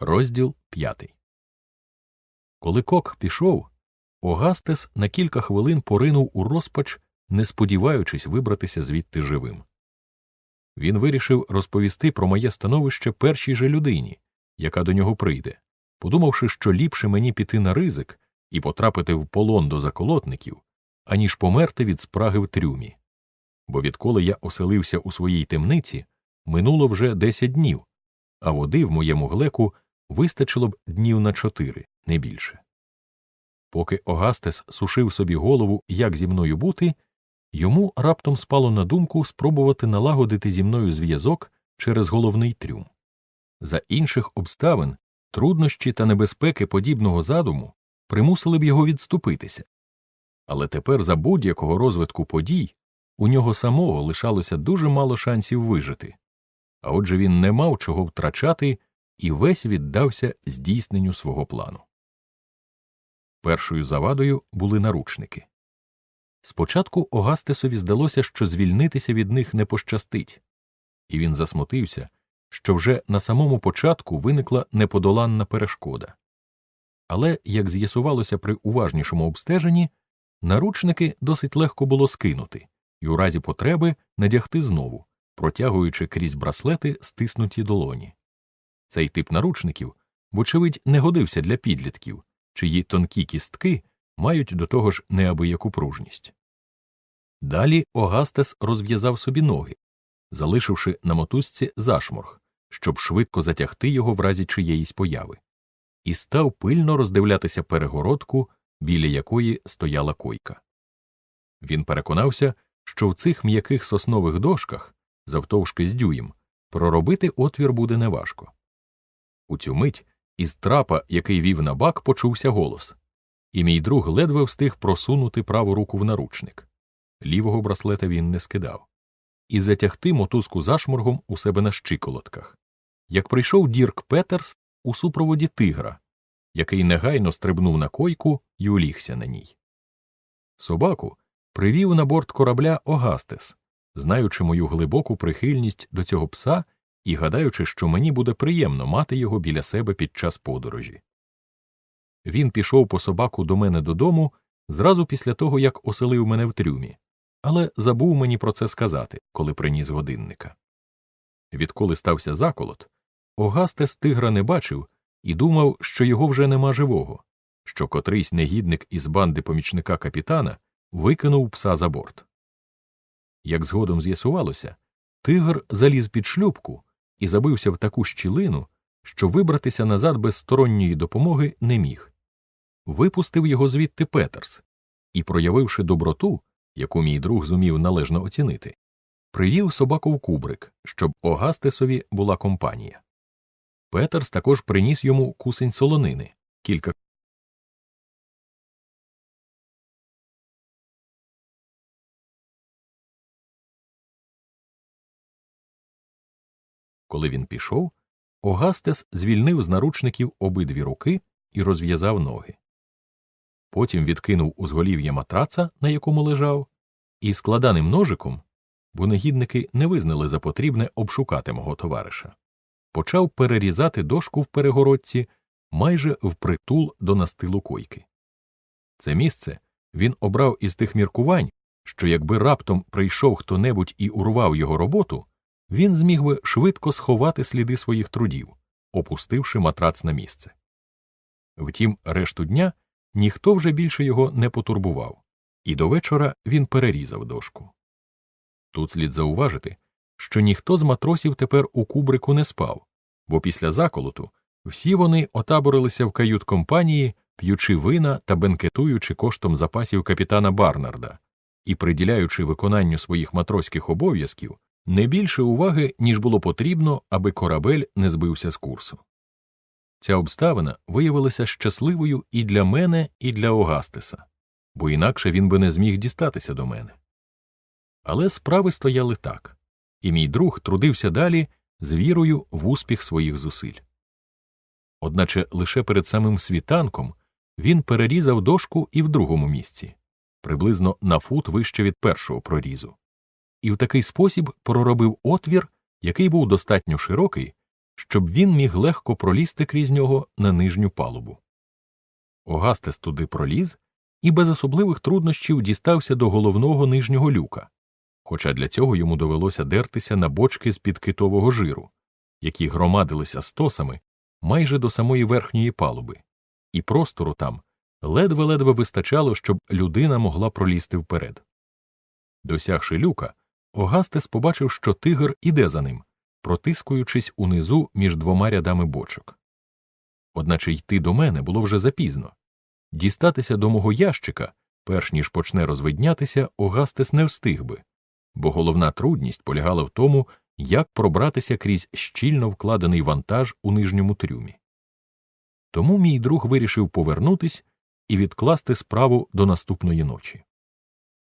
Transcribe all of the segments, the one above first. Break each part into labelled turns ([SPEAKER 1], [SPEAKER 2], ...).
[SPEAKER 1] Розділ п'ятий. Коли кок пішов, Огастес на кілька хвилин поринув у розпач, не сподіваючись вибратися звідти живим. Він вирішив розповісти про моє становище першій же людині, яка до нього прийде, подумавши, що ліпше мені піти на ризик і потрапити в полон до заколотників, аніж померти від спраги в трюмі. Бо відколи я оселився у своїй темниці, минуло вже десять днів, а води в моєму глеку вистачило б днів на чотири, не більше. Поки Огастес сушив собі голову, як зі мною бути, йому раптом спало на думку спробувати налагодити зі мною зв'язок через головний трюм. За інших обставин труднощі та небезпеки подібного задуму примусили б його відступитися. Але тепер за будь-якого розвитку подій у нього самого лишалося дуже мало шансів вижити, а отже він не мав чого втрачати і весь віддався здійсненню свого плану. Першою завадою були наручники. Спочатку Огастесові здалося, що звільнитися від них не пощастить, і він засмутився, що вже на самому початку виникла неподоланна перешкода. Але, як з'ясувалося при уважнішому обстеженні, наручники досить легко було скинути і у разі потреби надягти знову, протягуючи крізь браслети стиснуті долоні. Цей тип наручників, вочевидь, не годився для підлітків, чиї тонкі кістки мають до того ж неабияку пружність. Далі Огастес розв'язав собі ноги, залишивши на мотузці зашморг, щоб швидко затягти його в разі чиєїсь появи, і став пильно роздивлятися перегородку, біля якої стояла койка. Він переконався, що в цих м'яких соснових дошках, завтовшки з дюєм, проробити отвір буде неважко. У цю мить із трапа, який вів на бак, почувся голос, і мій друг ледве встиг просунути праву руку в наручник. Лівого браслета він не скидав, і затягти мотузку зашморгом у себе на щиколотках. Як прийшов Дірк Петерс у супроводі тигра, який негайно стрибнув на койку і улігся на ній. Собаку привів на борт корабля Огастес, знаючи мою глибоку прихильність до цього пса і гадаючи, що мені буде приємно мати його біля себе під час подорожі. Він пішов по собаку до мене додому зразу після того, як оселив мене в трюмі, але забув мені про це сказати, коли приніс годинника. Відколи стався заколот, Огастес тигра не бачив і думав, що його вже нема живого, що котрийсь негідник із банди помічника капітана викинув пса за борт. Як згодом з'ясувалося, тигр заліз під шлюбку і забився в таку щілину, що вибратися назад без сторонньої допомоги не міг. Випустив його звідти Петерс і, проявивши доброту, яку мій друг зумів належно оцінити, привів собаку в кубрик, щоб Огастесові була компанія. Петерс також приніс йому кусень солонини, кілька Коли він пішов, Огастес звільнив з наручників обидві руки і розв'язав ноги. Потім відкинув узголів'я матраца, на якому лежав, і складаним ножиком, бо негідники не визнали за потрібне обшукати мого товариша, почав перерізати дошку в перегородці майже впритул до настилу койки. Це місце він обрав із тих міркувань, що якби раптом прийшов хто небудь і урвав його роботу він зміг би швидко сховати сліди своїх трудів, опустивши матрац на місце. Втім, решту дня ніхто вже більше його не потурбував, і до вечора він перерізав дошку. Тут слід зауважити, що ніхто з матросів тепер у кубрику не спав, бо після заколоту всі вони отаборилися в кают компанії, п'ючи вина та бенкетуючи коштом запасів капітана Барнарда і приділяючи виконанню своїх матроських обов'язків не більше уваги, ніж було потрібно, аби корабель не збився з курсу. Ця обставина виявилася щасливою і для мене, і для Огастеса, бо інакше він би не зміг дістатися до мене. Але справи стояли так, і мій друг трудився далі з вірою в успіх своїх зусиль. Одначе лише перед самим світанком він перерізав дошку і в другому місці, приблизно на фут вище від першого прорізу і в такий спосіб проробив отвір, який був достатньо широкий, щоб він міг легко пролізти крізь нього на нижню палубу. Огастес туди проліз і без особливих труднощів дістався до головного нижнього люка, хоча для цього йому довелося дертися на бочки з під китового жиру, які громадилися стосами майже до самої верхньої палуби, і простору там ледве-ледве вистачало, щоб людина могла пролізти вперед. Досягши люка, Огастес побачив, що тигр іде за ним, протискуючись унизу між двома рядами бочок. Одначе йти до мене було вже запізно. Дістатися до мого ящика, перш ніж почне розвиднятися, Огастес не встиг би, бо головна трудність полягала в тому, як пробратися крізь щільно вкладений вантаж у нижньому трюмі. Тому мій друг вирішив повернутись і відкласти справу до наступної ночі.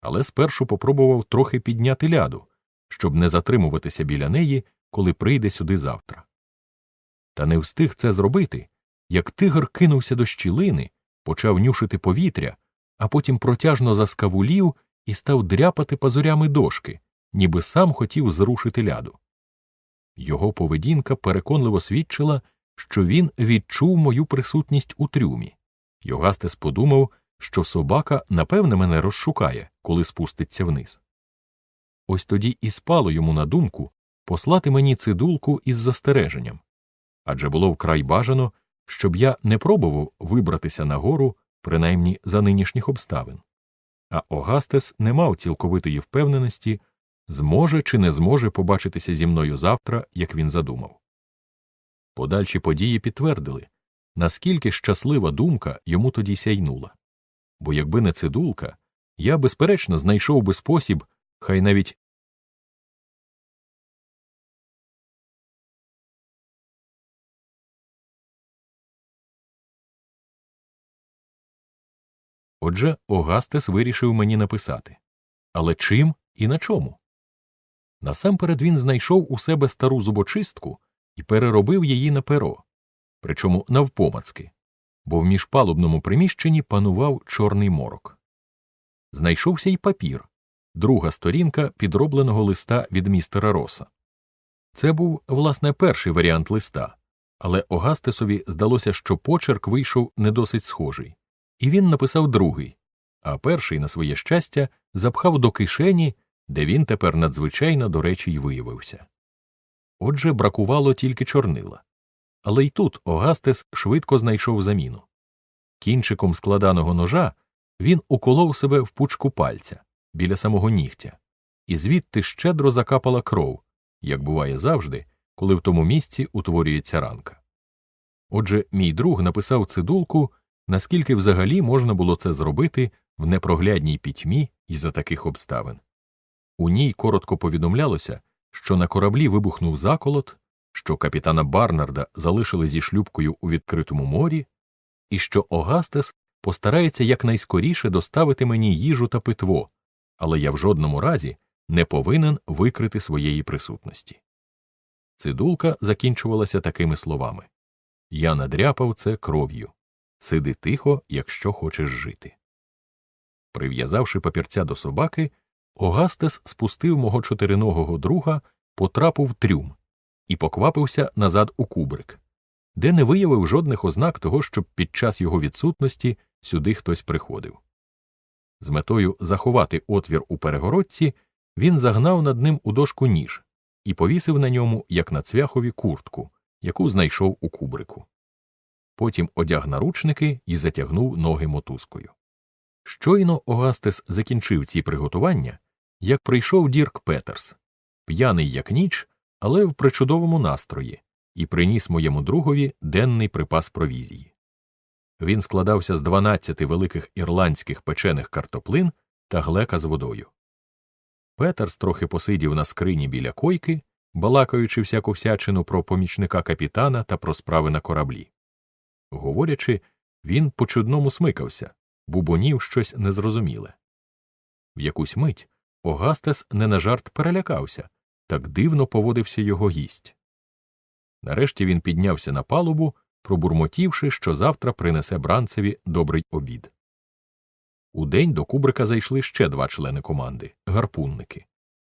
[SPEAKER 1] Але спершу попробував трохи підняти ляду, щоб не затримуватися біля неї, коли прийде сюди завтра. Та не встиг це зробити, як тигр кинувся до щілини, почав нюшити повітря, а потім протяжно заскавулів і став дряпати пазурями дошки, ніби сам хотів зрушити ляду. Його поведінка переконливо свідчила, що він відчув мою присутність у трюмі. Йогастес подумав, що собака напевне мене розшукає, коли спуститься вниз. Ось тоді і спало йому на думку послати мені цидулку із застереженням адже було вкрай бажано, щоб я не пробував вибратися нагору, принаймні за нинішніх обставин. А Огастес не мав цілковитої впевненості, зможе чи не зможе побачитися зі мною завтра, як він задумав. Подальші події підтвердили, наскільки щаслива думка йому тоді сяйнула. Бо якби не цидулка, я, безперечно, знайшов би спосіб, хай навіть Отже, Огастес вирішив мені написати. Але чим і на чому? Насамперед він знайшов у себе стару зубочистку і переробив її на перо, причому навпомацки, бо в міжпалубному приміщенні панував чорний морок. Знайшовся й папір, друга сторінка підробленого листа від містера Роса. Це був, власне, перший варіант листа, але Огастесові здалося, що почерк вийшов не досить схожий і він написав другий, а перший, на своє щастя, запхав до кишені, де він тепер надзвичайно до речі й виявився. Отже, бракувало тільки чорнила. Але й тут Огастес швидко знайшов заміну. Кінчиком складаного ножа він уколов себе в пучку пальця біля самого нігтя, і звідти щедро закапала кров, як буває завжди, коли в тому місці утворюється ранка. Отже, мій друг написав цидулку наскільки взагалі можна було це зробити в непроглядній пітьмі і за таких обставин. У ній коротко повідомлялося, що на кораблі вибухнув заколот, що капітана Барнарда залишили зі шлюбкою у відкритому морі, і що Огастес постарається якнайскоріше доставити мені їжу та питво, але я в жодному разі не повинен викрити своєї присутності. Цидулка закінчувалася такими словами Я надряпав це кров'ю. Сиди тихо, якщо хочеш жити. Прив'язавши папірця до собаки, Огастес спустив мого чотириногого друга, потрапив трюм і поквапився назад у кубрик, де не виявив жодних ознак того, щоб під час його відсутності сюди хтось приходив. З метою заховати отвір у перегородці він загнав над ним у дошку ніж і повісив на ньому, як на цвяхові, куртку, яку знайшов у кубрику потім одяг наручники і затягнув ноги мотузкою. Щойно Огастес закінчив ці приготування, як прийшов Дірк Петерс, п'яний як ніч, але в причудовому настрої, і приніс моєму другові денний припас провізії. Він складався з 12 великих ірландських печених картоплин та глека з водою. Петерс трохи посидів на скрині біля койки, балакаючи всяку всячину про помічника капітана та про справи на кораблі. Говорячи, він по чудному смикався, бубонів щось незрозуміле. В якусь мить Огастес не на жарт перелякався, так дивно поводився його гість. Нарешті він піднявся на палубу, пробурмотівши, що завтра принесе бранцеві добрий обід. Удень до кубрика зайшли ще два члени команди гарпунники.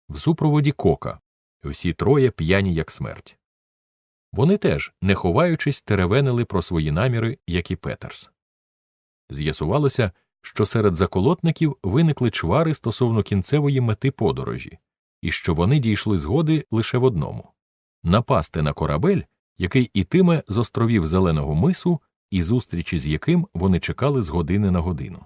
[SPEAKER 1] В супроводі кока, всі троє п'яні як смерть. Вони теж, не ховаючись, теревенили про свої наміри, як і Петерс. З'ясувалося, що серед заколотників виникли чвари стосовно кінцевої мети подорожі, і що вони дійшли згоди лише в одному напасти на корабель, який ітиме з островів Зеленого мису, і зустрічі з яким вони чекали з години на годину.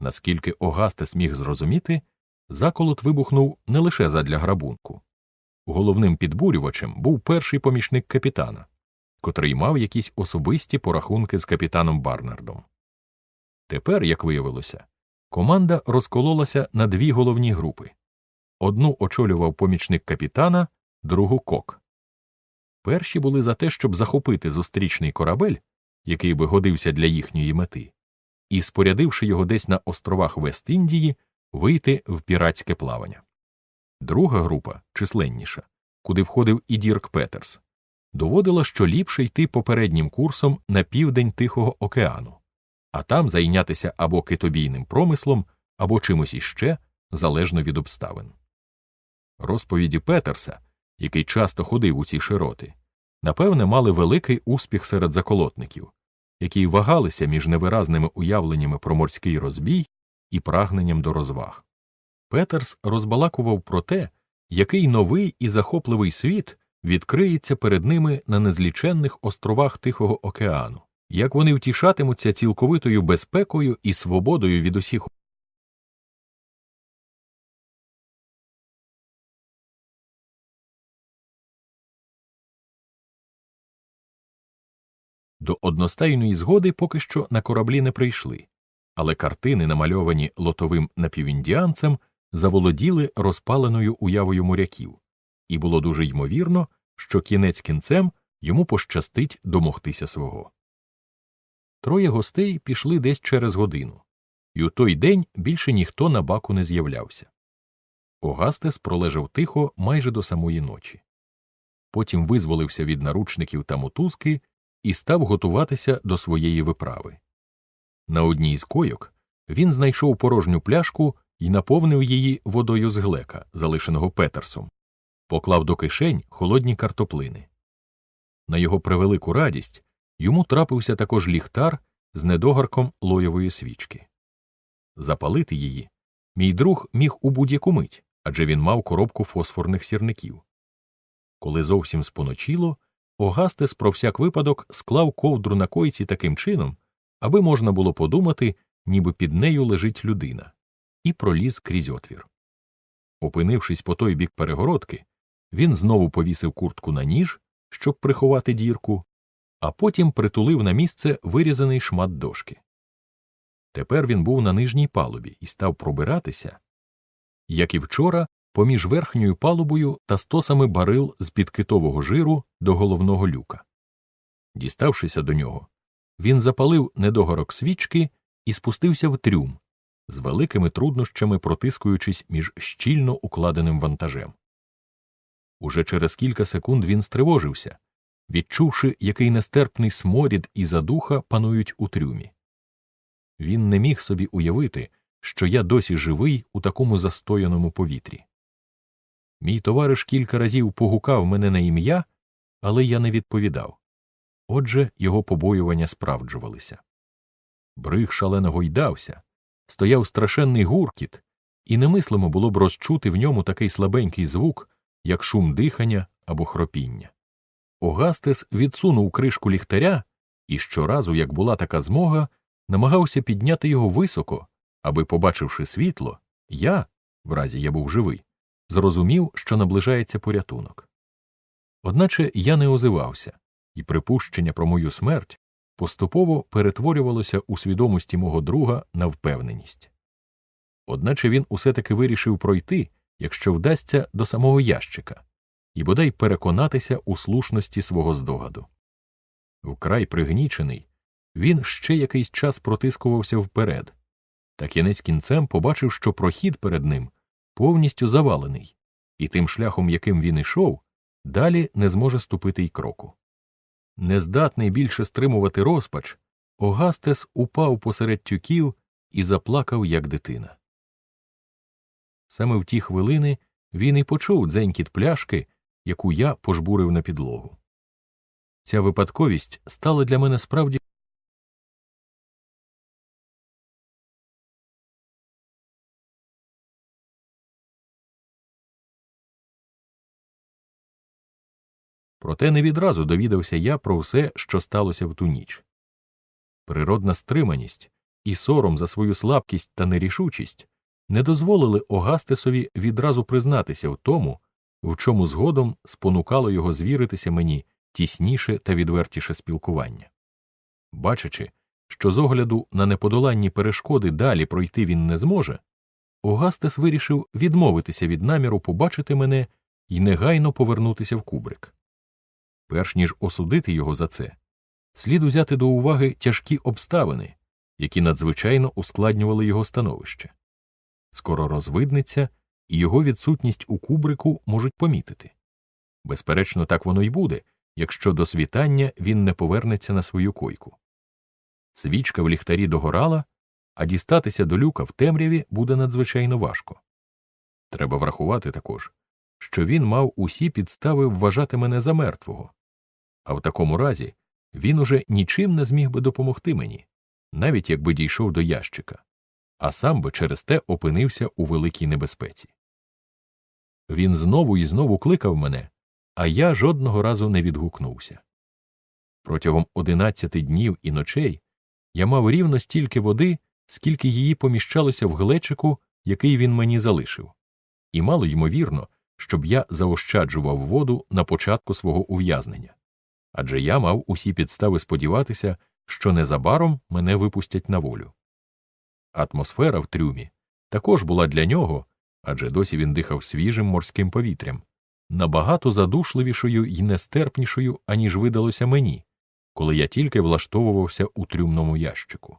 [SPEAKER 1] Наскільки Огастес міг зрозуміти, заколот вибухнув не лише задля грабунку. Головним підбурювачем був перший помічник капітана, котрий мав якісь особисті порахунки з капітаном Барнардом. Тепер, як виявилося, команда розкололася на дві головні групи одну очолював помічник капітана, другу кок. Перші були за те, щоб захопити зустрічний корабель, який би годився для їхньої мети, і, спорядивши його десь на островах Вест-Індії, вийти в піратське плавання. Друга група, численніша, куди входив і Дірк Петерс, доводила, що ліпше йти попереднім курсом на південь Тихого океану, а там зайнятися або китобійним промислом, або чимось іще, залежно від обставин. Розповіді Петерса, який часто ходив у ці широти, напевне, мали великий успіх серед заколотників, які вагалися між невиразними уявленнями про морський розбій і прагненням до розваг. Петерс розбалакував про те, який новий і захопливий світ відкриється перед ними на незліченних островах Тихого океану, як вони втішатимуться цілковитою безпекою і свободою від усіх. До одностайної згоди поки що на кораблі не прийшли, але картини, намальовані лотовим напівіндіанцем, заволоділи розпаленою уявою моряків, і було дуже ймовірно, що кінець кінцем йому пощастить домогтися свого. Троє гостей пішли десь через годину, і у той день більше ніхто на баку не з'являвся. Огастес пролежав тихо майже до самої ночі. Потім визволився від наручників та мотузки і став готуватися до своєї виправи. На одній з койок він знайшов порожню пляшку і наповнив її водою з глека, залишеного Петерсом, поклав до кишень холодні картоплини. На його превелику радість йому трапився також ліхтар з недогарком лоєвої свічки. Запалити її мій друг міг у будь-яку мить адже він мав коробку фосфорних сірників. Коли зовсім споночило, Огастес про всяк випадок склав ковдру на койці таким чином, аби можна було подумати, ніби під нею лежить людина, і проліз крізь отвір. Опинившись по той бік перегородки, він знову повісив куртку на ніж, щоб приховати дірку, а потім притулив на місце вирізаний шмат дошки. Тепер він був на нижній палубі і став пробиратися, як і вчора, поміж верхньою палубою та стосами барил з під китового жиру до головного люка. Діставшися до нього, він запалив недогорок свічки і спустився в трюм, з великими труднощами протискуючись між щільно укладеним вантажем. Уже через кілька секунд він стривожився, відчувши, який нестерпний сморід і задуха панують у трюмі. Він не міг собі уявити, що я досі живий у такому застояному повітрі. Мій товариш кілька разів погукав мене на ім'я, але я не відповідав. Отже, його побоювання справджувалися. Бриг шалено гойдався, стояв страшенний гуркіт, і немислимо було б розчути в ньому такий слабенький звук, як шум дихання або хропіння. Огастес відсунув кришку ліхтаря і щоразу, як була така змога, намагався підняти його високо, аби, побачивши світло, я, в разі я був живий, зрозумів, що наближається порятунок. Одначе я не озивався, і припущення про мою смерть поступово перетворювалося у свідомості мого друга на впевненість. Одначе він усе таки вирішив пройти, якщо вдасться до самого ящика, і бодай переконатися у слушності свого здогаду. Вкрай пригнічений, він ще якийсь час протискувався вперед, та кінець кінцем побачив, що прохід перед ним повністю завалений, і тим шляхом, яким він ішов, далі не зможе ступити й кроку. Нездатний більше стримувати розпач, Огастес упав посеред тюків і заплакав, як дитина. Саме в ті хвилини він і почув дзенькіт пляшки, яку я пожбурив на підлогу. Ця випадковість стала для мене справді. Проте не відразу довідався я про все, що сталося в ту ніч. Природна стриманість і сором за свою слабкість та нерішучість не дозволили Огастесові відразу признатися в тому, в чому згодом спонукало його звіритися мені тісніше та відвертіше спілкування. Бачачи, що з огляду на неподоланні перешкоди далі пройти він не зможе, Огастес вирішив відмовитися від наміру побачити мене і негайно повернутися в кубрик. Перш ніж осудити його за це, слід узяти до уваги тяжкі обставини, які надзвичайно ускладнювали його становище. Скоро розвиднеться, і його відсутність у кубрику можуть помітити. Безперечно, так воно й буде, якщо до світання він не повернеться на свою койку. Свічка в ліхтарі догорала, а дістатися до люка в темряві буде надзвичайно важко. Треба врахувати також, що він мав усі підстави вважати мене за мертвого, а в такому разі він уже нічим не зміг би допомогти мені, навіть якби дійшов до ящика, а сам би через те опинився у великій небезпеці. Він знову і знову кликав мене, а я жодного разу не відгукнувся. Протягом одинадцяти днів і ночей я мав рівно стільки води, скільки її поміщалося в глечику, який він мені залишив, і мало ймовірно, щоб я заощаджував воду на початку свого ув'язнення адже я мав усі підстави сподіватися, що незабаром мене випустять на волю. Атмосфера в трюмі також була для нього, адже досі він дихав свіжим морським повітрям, набагато задушливішою і нестерпнішою, аніж видалося мені, коли я тільки влаштовувався у трюмному ящику.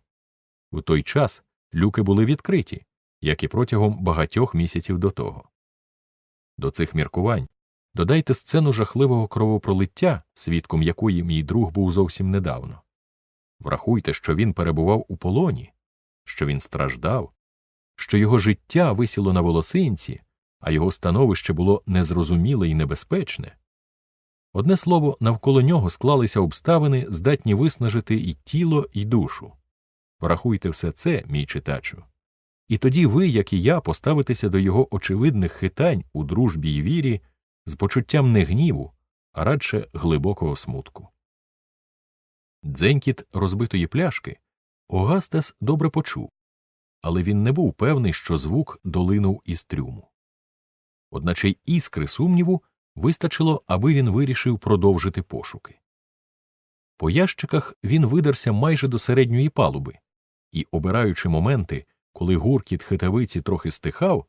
[SPEAKER 1] В той час люки були відкриті, як і протягом багатьох місяців до того. До цих міркувань додайте сцену жахливого кровопролиття, свідком якої мій друг був зовсім недавно. Врахуйте, що він перебував у полоні, що він страждав, що його життя висіло на волосинці, а його становище було незрозуміле і небезпечне. Одне слово, навколо нього склалися обставини, здатні виснажити і тіло, і душу. Врахуйте все це, мій читачу. І тоді ви, як і я, поставитеся до його очевидних хитань у дружбі й вірі з почуттям не гніву, а радше глибокого смутку. Дзенькіт розбитої пляшки Огастес добре почув, але він не був певний, що звук долинув із трюму. Одначе й іскри сумніву вистачило, аби він вирішив продовжити пошуки. По ящиках він видерся майже до середньої палуби і, обираючи моменти, коли гуркіт хитавиці трохи стихав,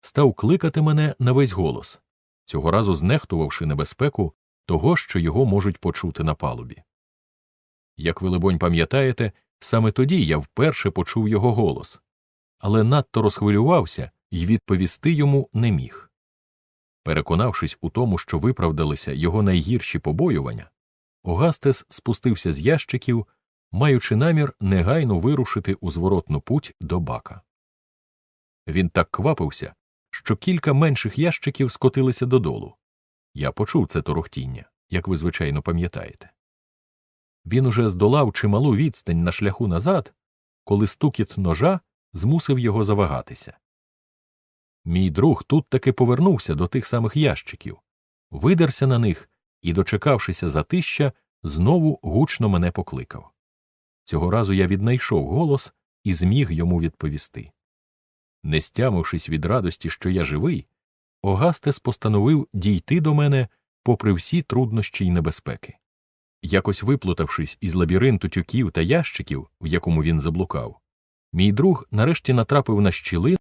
[SPEAKER 1] став кликати мене на весь голос, цього разу знехтувавши небезпеку того, що його можуть почути на палубі. Як ви, либонь, пам'ятаєте, саме тоді я вперше почув його голос, але надто розхвилювався і відповісти йому не міг. Переконавшись у тому, що виправдалися його найгірші побоювання, Огастес спустився з ящиків, маючи намір негайно вирушити у зворотну путь до бака. Він так квапився, що кілька менших ящиків скотилися додолу. Я почув це торохтіння, як ви звичайно пам'ятаєте. Він уже здолав чималу відстань на шляху назад, коли стукіт ножа змусив його завагатися. Мій друг тут таки повернувся до тих самих ящиків, видерся на них і, дочекавшися затища, знову гучно мене покликав. Цього разу я віднайшов голос і зміг йому відповісти. Не стямившись від радості, що я живий, Огастес постановив дійти до мене попри всі труднощі й небезпеки. Якось виплутавшись із лабіринту тюків та ящиків, в якому він заблукав, мій друг нарешті натрапив на щілину.